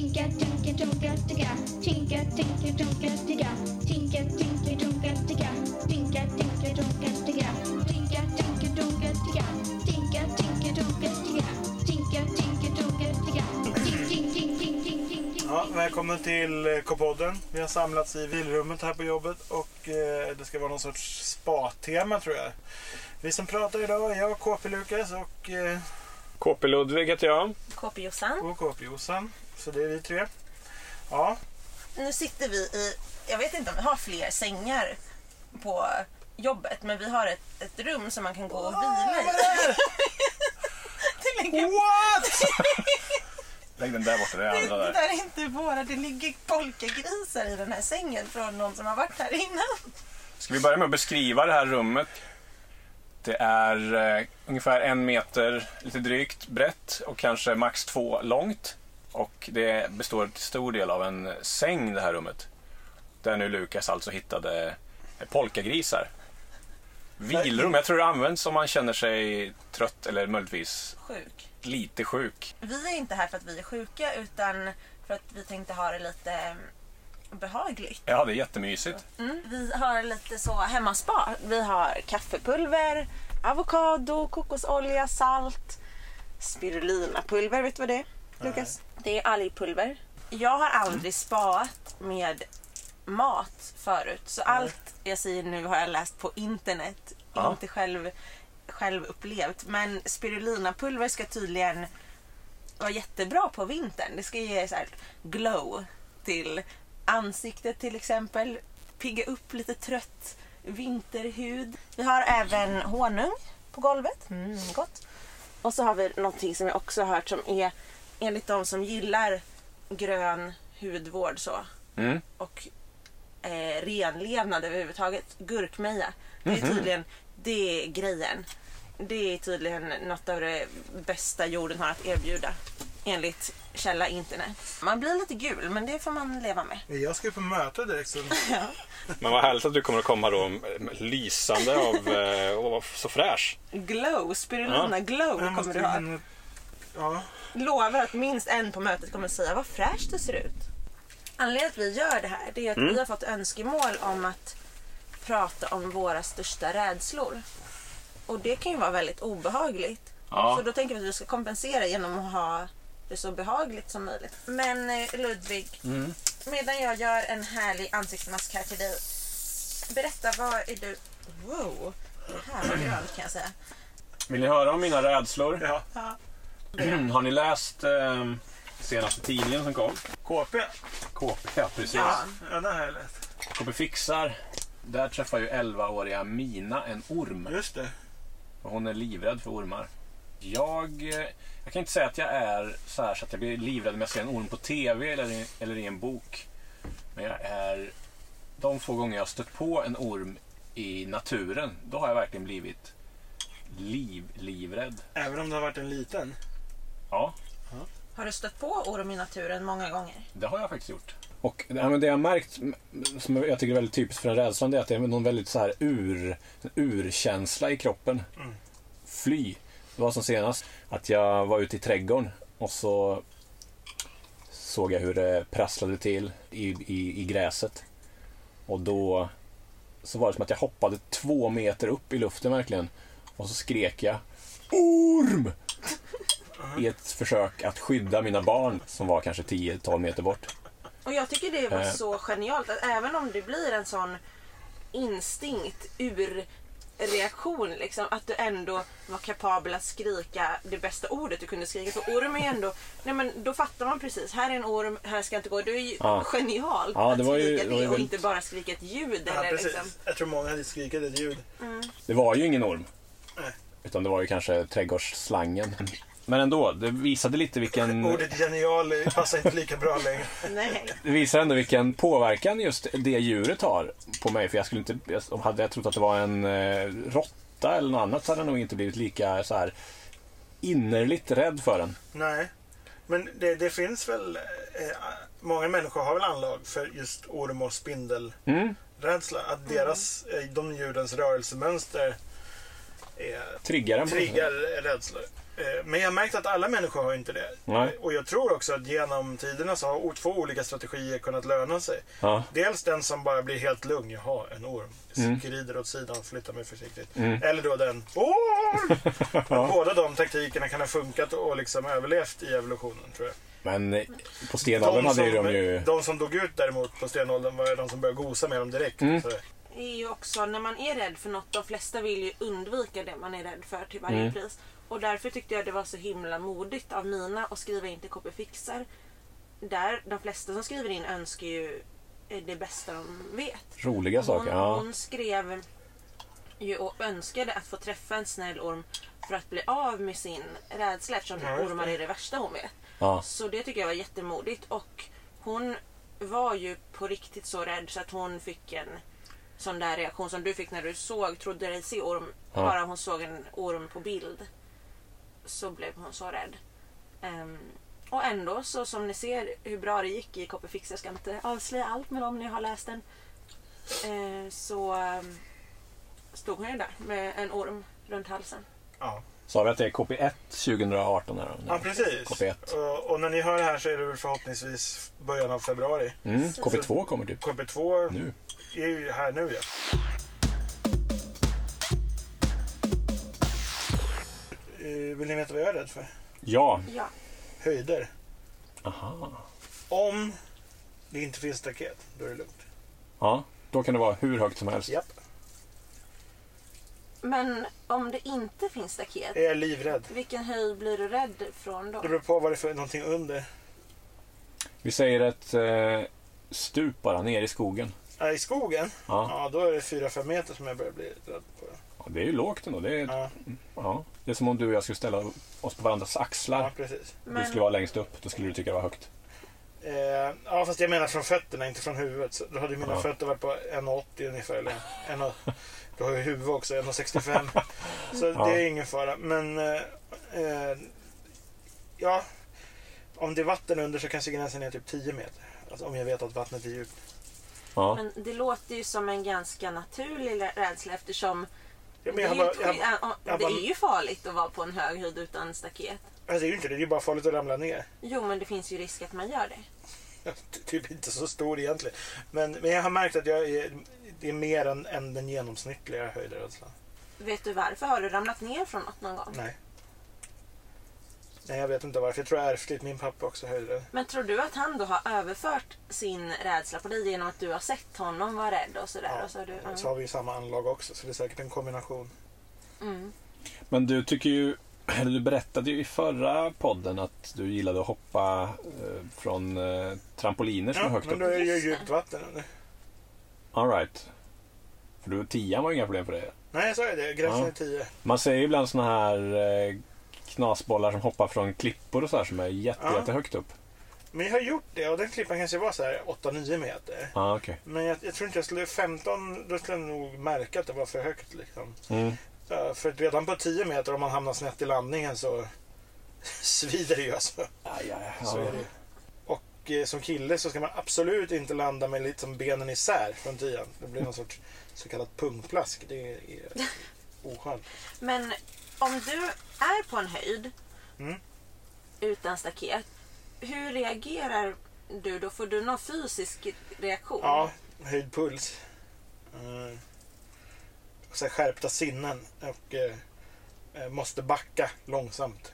Tinka, tinka, tonka, ticka. Tinka, tinka, tonka, ticka. Tinka, tinka, tonka, ticka. Tinka, tinka, tonka, ticka. Tinka, tinka, tonka, ticka. Tinka, tinka, tonka, ticka. Tinka, tinka, tonka, ticka. Tink, tink, tink, tink, tink, tink, tink. Ja, välkommen till eh, K-podden. Vi har samlats i vilrummet här på jobbet och eh, det ska vara någon sorts spa-tema tror jag. Vi som pratar idag är jag, KP Lukas och, eh, KP Ludvig heter jag. KP Jossan. och KP Jossan. Så det är vi tre. Ja, Nu sitter vi i, jag vet inte om vi har fler sängar på jobbet, men vi har ett, ett rum som man kan gå och vila i. Det ligger, What? Lägg den där borta, det är det, andra det där. där är inte våra, det ligger polkagrisar i den här sängen från någon som har varit här innan. Ska vi börja med att beskriva det här rummet? Det är eh, ungefär en meter, lite drygt, brett och kanske max två långt. Och det består till stor del av en säng det här rummet. Där nu Lukas alltså hittade eh, polkagrisar. Vilrum, jag tror det används om man känner sig trött eller möjligtvis Sjuk. lite sjuk. Vi är inte här för att vi är sjuka utan för att vi tänkte ha det lite behagligt. Ja, det är jättemysigt. Mm. Vi har lite så hemmaspa. Vi har kaffepulver, avokado, kokosolja, salt, spirulinapulver. Vet du vad det är, Lukas? Det är algpulver. Jag har aldrig spaat med mat förut. Så allt jag säger nu har jag läst på internet. Ja. Inte själv, själv upplevt. Men spirulinapulver ska tydligen vara jättebra på vintern. Det ska ge så här glow till ansiktet till exempel. Pigga upp lite trött vinterhud. Vi har även honung på golvet. Mm, gott. Och så har vi någonting som jag också har hört som är enligt de som gillar grön hudvård så Mm. och eh, renlevnad överhuvudtaget. Gurkmeja. Det är Mhm. tydligen det är grejen. Det är tydligen något av det bästa jorden har att erbjuda. Enligt källa internet. Man blir lite gul men det får man leva med. Jag ska ju på möte direkt så Men vad härligt att du kommer att komma då lysande av eh, och så fräsch. Glow, spirulina glow jag måste kommer du ha. in- Ja, Lovar att minst en på mötet kommer säga vad fräscht det ser ut. Anledningen till att vi gör det här det är att Mm. vi har fått önskemål om att prata om våra största rädslor. Och det kan ju vara väldigt obehagligt. Ja. Så då tänker vi att vi ska kompensera genom att ha det så behagligt som möjligt. Men eh, Ludvig, Mm. medan jag gör en härlig ansiktsmask här till dig. Berätta, vad är du... Wow, här var grönt kan jag säga. Vill ni höra om mina rädslor? ja. Ja. Har ni läst eh, senaste tidningen som kom? KP. KP, ja precis. Ja. Ja, det har jag läst. KP fixar. Där träffar ju 11-åriga Mina en orm. Just det. Och hon är livrädd för ormar. Jag, eh, jag kan inte säga att jag är så här så att jag blir livrädd om jag ser en orm på TV eller i, eller i en bok. Men jag är... De få gånger jag har stött på en orm i naturen, då har jag verkligen blivit liv, livrädd. Även om det har varit en liten. Ja, Har du stött på orm i naturen många gånger? det har jag faktiskt gjort. Och men det jag har märkt, som jag tycker är väldigt typiskt för den rädslan, det är att det är någon väldigt så här ur, urkänsla i kroppen. Mm. Fly. Det var som senast att jag var ute i trädgården och så såg jag hur det prasslade till i, i, i gräset. Och då så var det som att jag hoppade två meter upp i luften verkligen. Och så skrek jag ORM! I ett försök att skydda mina barn som var kanske 10-12 meter bort. Och jag tycker det var Eh. så genialt att även om det blir en sån instinkt ur reaktion liksom att du ändå var kapabel att skrika det bästa ordet du kunde skrika för orm är ändå nej men då fattar man precis här är en orm, här ska jag inte gå det är ju Ja. genialt Ja, att det var ju- skrika det det, och väldigt- inte bara skrika ett ljud Ja, eller precis. liksom Jag tror många hade skrikit ett ljud. Det var ju ingen orm. Nej. Utan det var ju kanske trädgårdsslangen. Men ändå, det visade lite vilken... Ordet genial passar inte lika bra längre. nej Det visar ändå vilken påverkan just det djuret har på mig. För jag skulle inte... jag- Hade jag trott att det var en eh, råtta eller något annat så hade jag nog inte blivit lika så här innerligt rädd för den. Nej. Men det, det finns väl... Eh, många människor har väl anlag för just orm och spindelrädsla. Mm. Att deras, eh, de djurens rörelsemönster är, Triggar triggar rädslor. Eh, Men jag har märkt att alla människor har inte det. Nej. Och jag tror också att genom tiderna så har två olika strategier kunnat löna sig. Ja. Dels den som bara blir helt lugn. Jaha, en orm. Mm. Skrider åt sidan, flyttar mig försiktigt. Mm. Eller då den orm! Båda de taktikerna kan ha funkat och liksom överlevt i evolutionen tror jag. Men eh, på stenåldern hade som, de ju... de som dog ut däremot på stenåldern var de som började gosa med dem direkt. Mm. Är ju också när man är rädd för något, de flesta vill ju undvika det man är rädd för till varje Mm. pris. Och därför tyckte jag det var så himla modigt av Mina att skriva in till KP Fixar. Där de flesta som skriver in önskar ju eh, det bästa de vet. Roliga Hon, saker. Ja. hon skrev ju och önskade att få träffa en snäll orm för att bli av med sin rädsla eftersom Ja, ormar är det värsta hon vet. Ja. Så det tycker jag var jättemodigt och hon var ju på riktigt så rädd så att hon fick en sån där reaktion som du fick när du såg, trodde dig se orm, Ja. bara hon såg en orm på bild. Så blev hon så rädd. Ehm, och ändå så som ni ser hur bra det gick i KP Fix, jag ska inte avslöja allt men om ni har läst den. Eh, så ehm, stod hon ju där med en orm runt halsen. ja. Sa vi att det är KP1 2018? Här, då? ja, precis. KP1. Och, och när ni hör det här så är det väl förhoppningsvis början av februari. Mm. KP2 kommer typ KP2 nu. Är ju här nu ja. Eh, Vill ni veta vad jag är rädd för? Ja. Ja. Höjder. Aha. Om det inte finns staket, då är det lugnt. Ja. Då kan det vara hur högt som helst. Japp. Men om det inte finns staket, Är jag livrädd? vilken höjd blir du rädd från då? Det beror på vad det är för någonting under. Vi säger ett eh, stup bara ner i skogen. I skogen? Ja. Ja, då är det 4-5 meter som jag börjar bli rädd på. ja. Det är ju lågt ändå. Det är, Ja, ja. det är som om du och jag skulle ställa oss på varandras axlar. ja precis. Du skulle vara längst upp. Då skulle du tycka det var högt. Eh, ja, fast jag menar från fötterna, inte från huvudet. Så då hade mina Ja. fötter varit på 1,80 ungefär. Eller 1, du har ju huvud också, 1,65. Så Ja. det är ingen fara. Men eh, eh, ja, om det är vatten under så kanske gränsen är typ 10 meter. Alltså om jag vet att vattnet är djupt. Ja. Men det låter ju som en ganska naturlig rä- rädsla eftersom Ja, men det, är ju, jag det är ju farligt att vara på en hög höjd utan staket. alltså, det är ju inte det, det är bara farligt att ramla ner. Jo, men det finns ju risk att man gör det. Ty- Typ inte så stor egentligen. Men, men jag har märkt att jag är, det är mer än, än den genomsnittliga höjdrädslan. Vet du varför? Har du ramlat ner från något någon gång? Nej. Nej, jag vet inte varför. Jag tror jag är ärftligt. Min pappa är också höjdrädd. Men tror du att han då har överfört sin rädsla på dig genom att du har sett honom vara rädd och sådär? Ja, och så har du, Så har vi ju samma anlag också, så det är säkert en kombination. mm. Men du tycker ju... eller Du berättade ju i förra podden att du gillade att hoppa eh, från eh, trampoliner som är Ja, högt men upp. då är det ju djupt vatten under. All right. För du, tian var ju inga problem för det. Nej, jag sa ju det. Gränsen Ja. är 10. Man ser ju ibland såna här eh, knasbollar som hoppar från klippor och så här som är jätte, Ja. jättehögt upp. Men jag har gjort det och den klippan kanske var så här 8-9 meter. Ah, okej. Men jag, jag tror inte jag skulle... 15, då skulle jag nog märka att det var för högt. Liksom. Mm. Så, för redan på 10 meter, om man hamnar snett i landningen så svider det ju alltså. Aj, aj, Så ja. är det. Och eh, som kille så ska man absolut inte landa med liksom benen isär från tian. Det blir någon sorts så kallat pungplask. Det är, är oskönt. Men om du är på en höjd Mm. utan staket, hur reagerar du då? Får du någon fysisk reaktion? Ja, höjd puls. Eh, och så skärpta sinnen. Och eh, eh, måste backa långsamt.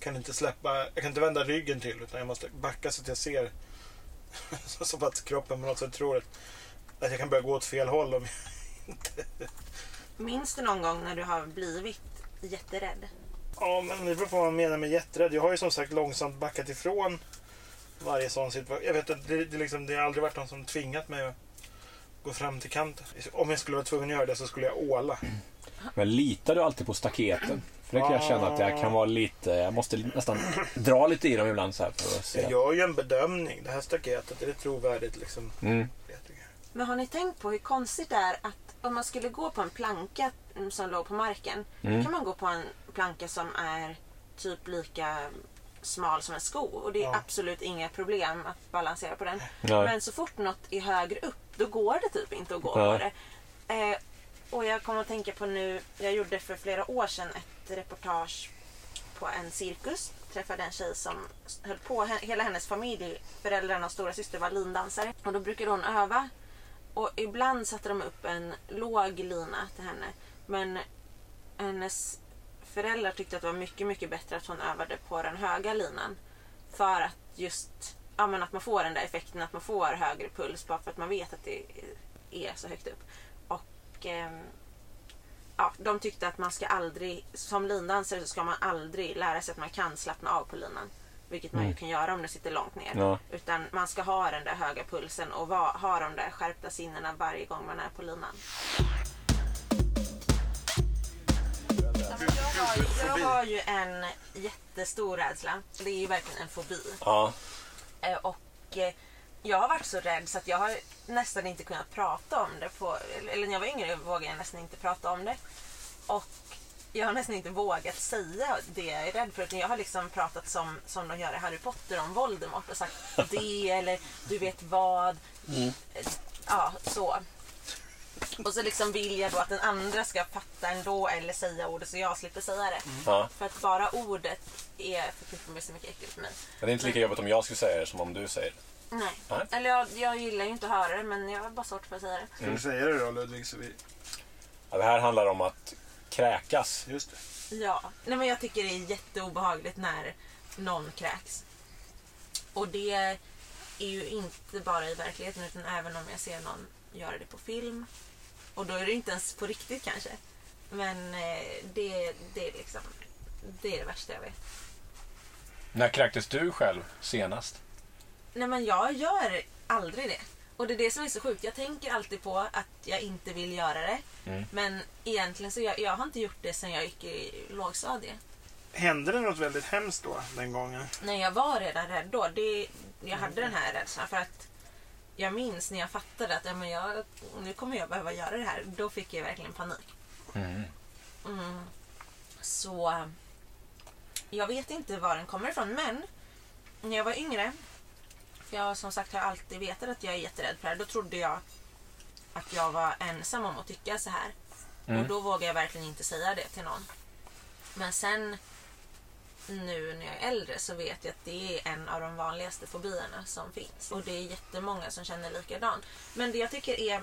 Kan inte släppa, jag kan inte vända ryggen till utan jag måste backa så att jag ser så, att kroppen på något sätt tror att, att jag kan börja gå åt fel håll. Om Minns du någon gång när du har blivit jätterädd? Ja, men det beror på vad man menar med jätterädd. Jag har ju som sagt långsamt backat ifrån varje sån situation. Jag vet att det, det, liksom, det har aldrig varit någon som tvingat mig att gå fram till kanten. Om jag skulle vara tvungen att göra det så skulle jag åla. Men litar du alltid på staketen? För det kan jag känna att jag kan vara lite... Jag måste nästan dra lite i dem ibland så här för att se. Jag gör ju en bedömning. Det här staketet, är det trovärdigt liksom? Mm. Men har ni tänkt på hur konstigt det är att om man skulle gå på en planka som låg på marken, Mm. kan man gå på en planka som är typ lika smal som en sko och det är Ja. absolut inga problem att balansera på den. Nej. Men så fort något är högre upp, då går det typ inte att gå Nej. på det. Eh, och jag kommer att tänka på nu, jag gjorde för flera år sedan ett reportage på en cirkus. Träffade en tjej som höll på, he- hela hennes familj, föräldrarna och stora syster var lindansare. Och då brukade hon öva. Och ibland satte de upp en låg lina till henne. Men hennes föräldrar tyckte att det var mycket, mycket bättre att hon övade på den höga linan. För att just, ja men att man får den där effekten att man får högre puls bara för att man vet att det är så högt upp. Och eh, ja, de tyckte att man ska aldrig, som lindansare så ska man aldrig lära sig att man kan slappna av på linan. Vilket man ju Mm. kan göra om du sitter långt ner. Ja. Utan man ska ha den där höga pulsen och va, ha de där skärpta sinnena varje gång man är på linan. Jag har, ju- jag har ju en jättestor rädsla. Det är ju verkligen en fobi. Ja. Eh, Och eh, jag har varit så rädd så att jag har nästan inte kunnat prata om det. På, eller när jag var yngre vågade jag nästan inte prata om det. Och jag har nästan inte vågat säga det jag är rädd för. Utan jag har liksom pratat som, som de gör i Harry Potter om Voldemort och sagt det eller du vet vad. Eh, Ja, så. Och så liksom vill jag då att den andra ska fatta ändå eller säga ordet så jag slipper säga det. ja. För att bara ordet är förknippat med så mycket äckligt för mig. Men det är inte lika jobbigt om jag skulle säga det som om du säger det. Nej. Nej. Eller jag, jag gillar ju inte att höra det men jag har bara svårt för att säga det. Ska du säga det då Ludvig? Så vi... Ja, det här handlar om att kräkas. Just det. Ja. Nej men jag tycker det är jätteobehagligt när någon kräks. Och det är ju inte bara i verkligheten utan även om jag ser någon göra det på film. Och då är det inte ens på riktigt kanske. Men eh, det, det är liksom det är det värsta jag vet. När kräktes du själv senast? Nej men jag gör aldrig det. Och det är det som är så sjukt. Jag tänker alltid på att jag inte vill göra det. Mm. Men egentligen så jag, jag har inte gjort det sedan jag gick i lågstadiet. Hände det något väldigt hemskt då, den gången? Nej, jag var redan rädd då. Det, jag hade den här rädslan för att jag minns när jag fattade att ja, men jag, nu kommer jag behöva göra det här. Då fick jag verkligen panik. Mm. Mm. Så jag vet inte var den kommer ifrån men när jag var yngre, jag som sagt har alltid vetat att jag är jätterädd för det här, då trodde jag att jag var ensam om att tycka så här. Mm. Och då vågade jag verkligen inte säga det till någon. Men sen nu när jag är äldre så vet jag att det är en av de vanligaste fobierna som finns. Och det är jättemånga som känner likadant. Men det jag tycker är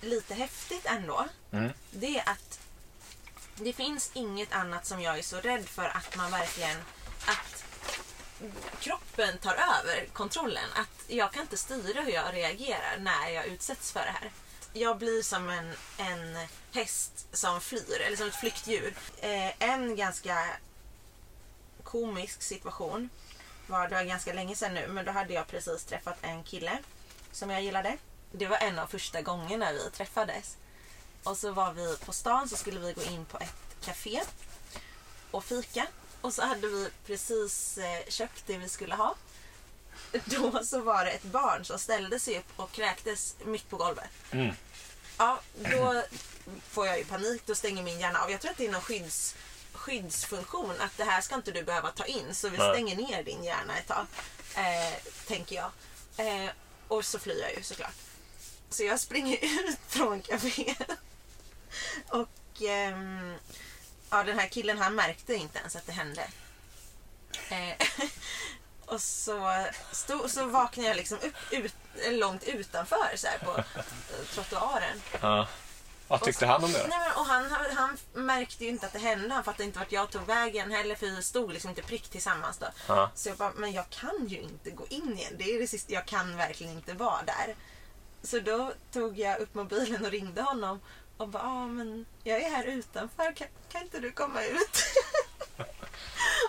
lite häftigt ändå, Mm. det är att det finns inget annat som jag är så rädd för att man verkligen att kroppen tar över kontrollen. Att jag kan inte styra hur jag reagerar när jag utsätts för det här. Jag blir som en, en häst som flyr, eller som ett flyktdjur. Eh, en ganska komisk situation var, det var ganska länge sedan nu, men då hade jag precis träffat en kille som jag gillade. Det var en av första gångerna vi träffades. Och så var vi på stan så skulle vi gå in på ett café och fika. Och så hade vi precis eh, köpt det vi skulle ha. Då så var det ett barn som ställde sig upp och kräktes mitt på golvet. Mm. Ja, då får jag ju panik. Då stänger min hjärna av. Jag tror att det är någon skydds, skyddsfunktion. Att det här ska inte du behöva ta in. Så vi stänger ner din hjärna ett tag. Eh, tänker jag. Eh, och så flyr jag ju såklart. Så jag springer ut från kaféet. Och ehm, ja, den här killen han märkte inte ens att det hände. Eh, och så, stod, så vaknade jag liksom upp ut, långt utanför så här på eh, trottoaren. Ja. Vad tyckte han om det? Nej, men, och han, han, han märkte ju inte att det hände. Han fattade inte vart jag tog vägen heller för vi stod liksom inte prick tillsammans då. Ja. Så jag bara, men jag kan ju inte gå in igen. Det är det sista, jag kan verkligen inte vara där. Så då tog jag upp mobilen och ringde honom och bara, ah, men jag är här utanför, kan, kan inte du komma ut?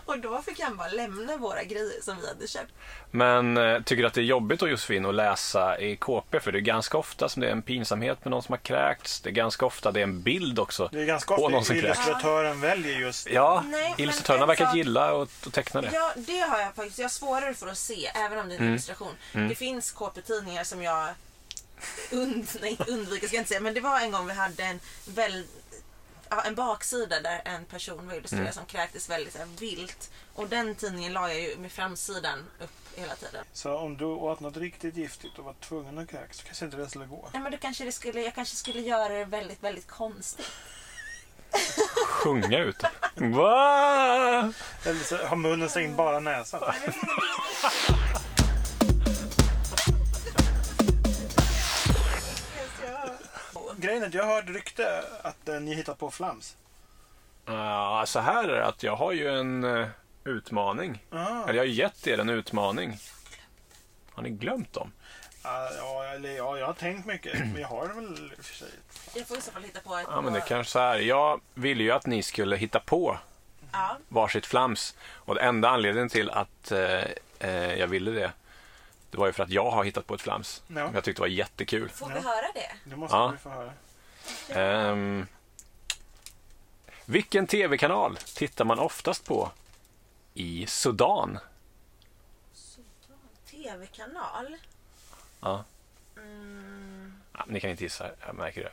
och då fick han bara lämna våra grejer som vi hade köpt. Men eh, tycker du att det är jobbigt då Josefin att läsa i KP? För det är ganska ofta som det är en pinsamhet med någon som har kräkts. Det är ganska ofta det är en bild också. Det är ganska På någon ofta som illustratören väljer just Ja, Nej, men illustratörerna verkar sak- gilla att, att teckna det. Ja, det har jag faktiskt. Jag har svårare för att se, även om det är en Mm. illustration. Det finns KP-tidningar som jag und, nej, undviker, ska jag inte säga. Men det var en gång vi hade en, väl, ja, en baksida där en person var illustrerad Mm. som kräktes väldigt här, vilt. Och den tidningen la jag ju med framsidan upp hela tiden. Så om du åt något riktigt giftigt och var tvungen att kräkas så kanske inte det skulle gå. Nej, men då kanske det skulle, jag kanske skulle göra det väldigt, väldigt konstigt. sjunga ut. Va? Eller så har munnen stängt bara näsan. Grejen är att jag har hört rykte att eh, ni hittat på flams. Ja, så här är det att jag har ju en eh, utmaning. Ah. Eller jag har gett er en utmaning. Har ni glömt dem? Ah, ja, eller, ja, jag har tänkt mycket, men jag har det väl i och för sig. Jag får i så fall hitta på ett... Ja, men det kanske så här. Jag ville ju att ni skulle hitta på Ja. varsitt flams. Och den enda anledningen till att eh, eh, jag ville det, det var ju för att jag har hittat på ett flams. Ja. Jag tyckte det var jättekul. Får vi höra det? Det måste Ja. vi få höra. Ehm, vilken tv-kanal tittar man oftast på i Sudan? TV-kanal? Ja. Mm. Ja, ni kan inte gissa, jag märker det.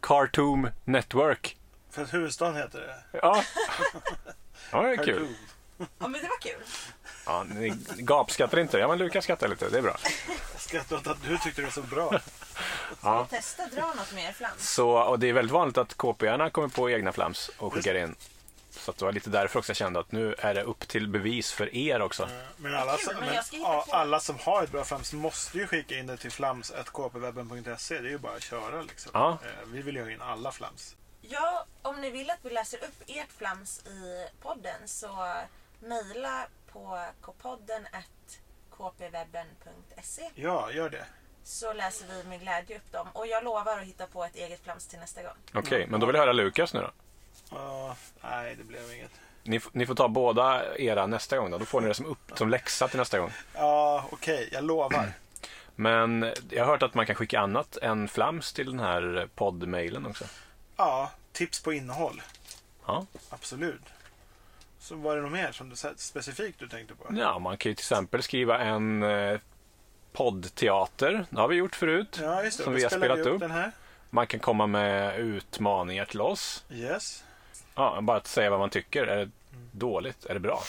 Cartoon Network. För att huvudstaden heter det. Ja, ja det är kul. Ja, men det var kul. Ja, ni gapskattar inte. Ja, men Lukas skrattar lite. Det är bra. Jag skrattar åt att du tyckte det var så bra. Ja. Testa dra något mer flams. Så, och det är väldigt vanligt att KP-arna kommer på egna flams och skickar in. Så att det var lite därför också jag kände att nu är det upp till bevis för er också. Eh, Men alla, kul, som, men men, alla som har ett bra flams måste ju skicka in det till flams.kpwebben.se. Det är ju bara att köra liksom. Ja. Eh, Vi vill ju ha in alla flams. Ja, om ni vill att vi läser upp ert flams i podden så mejla på kpodden kpwebben.se Ja, gör det. så läser vi med glädje upp dem. Och jag lovar att hitta på ett eget flams till nästa gång. Okej, men då vill jag höra Lukas nu då. Ja, nej, det blev inget. Ni, ni får ta båda era nästa gång då. Då får ni det som, upp, som läxa till nästa gång. Ja, okej, jag lovar. Men jag har hört att man kan skicka annat än flams till den här poddmailen också. Ja, tips på innehåll. Ja. Absolut. Så var det något mer som du specifikt du tänkte på? ja, man kan ju till exempel skriva en eh, poddteater. Det har vi gjort förut. Ja, just det. Som Då vi har spelat upp. här. Man kan komma med utmaningar till oss. Yes. Ja, bara att säga vad man tycker. Är det dåligt? Är det bra?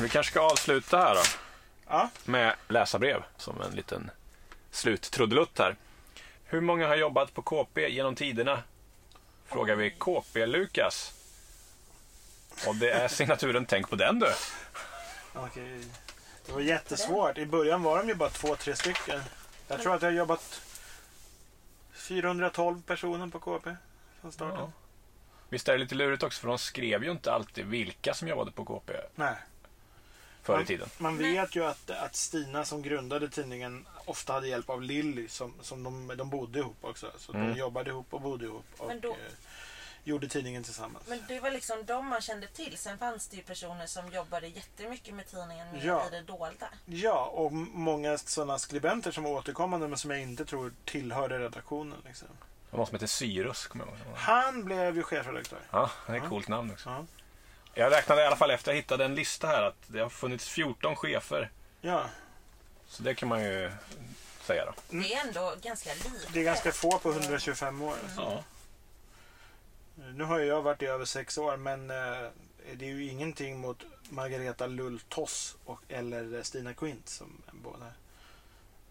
Vi kanske ska avsluta här då Ja, med läsarbrev som en liten sluttrudelutt här. Hur många har jobbat på KP genom tiderna? Frågar vi KP-Lukas. Och det är signaturen Tänk på den du. okej. Det var jättesvårt. I början var de ju bara två, tre stycken. Jag tror att jag har jobbat 412 personer på KP från starten. Ja. Visst är det lite lurigt också för de skrev ju inte alltid vilka som jobbade på KP Nej. Förr i Man- tiden. Man vet ju att, att Stina som grundade tidningen ofta hade hjälp av Lilly som, som de, de bodde ihop också. Så Mm. de jobbade ihop och bodde ihop och Men då- eh, gjorde tidningen tillsammans. Men det var liksom de man kände till. Sen fanns det ju personer som jobbade jättemycket med tidningen mer Ja. i det dolda. Ja, och många sådana skribenter som var återkommande men som jag inte tror tillhörde redaktionen. Liksom. Det var någon som heter Cyrus, kommer jag ihåg. Han blev ju chefredaktör. Ja, det är ett coolt namn också. Ja. Jag räknade i alla fall efter jag hittade en lista här att det har funnits 14 chefer. ja, Så det kan man ju säga då. Mm. Det är ändå ganska lite. det är ganska få på 125 år. Ja. Nu har ju jag varit i över sex år men eh, det är ju ingenting mot Margareta Lull-Toss och eller Stina Quint som båda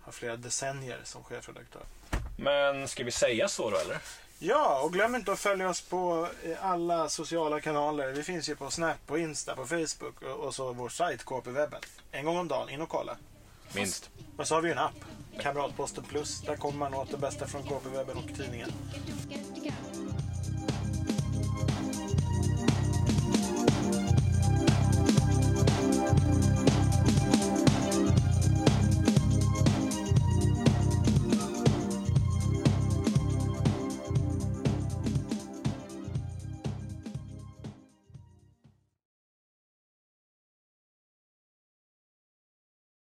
har flera decennier som chefredaktör. Men ska vi säga så då eller? Ja, och glöm inte att följa oss på eh, alla sociala kanaler. Vi finns ju på Snap, på Insta, på Facebook och, så vår sajt KP-webben. En gång om dagen, in och kolla. Minst. Och så har vi en app, Kamratposten Plus. Där kommer man åt det bästa från KP-webben och tidningen.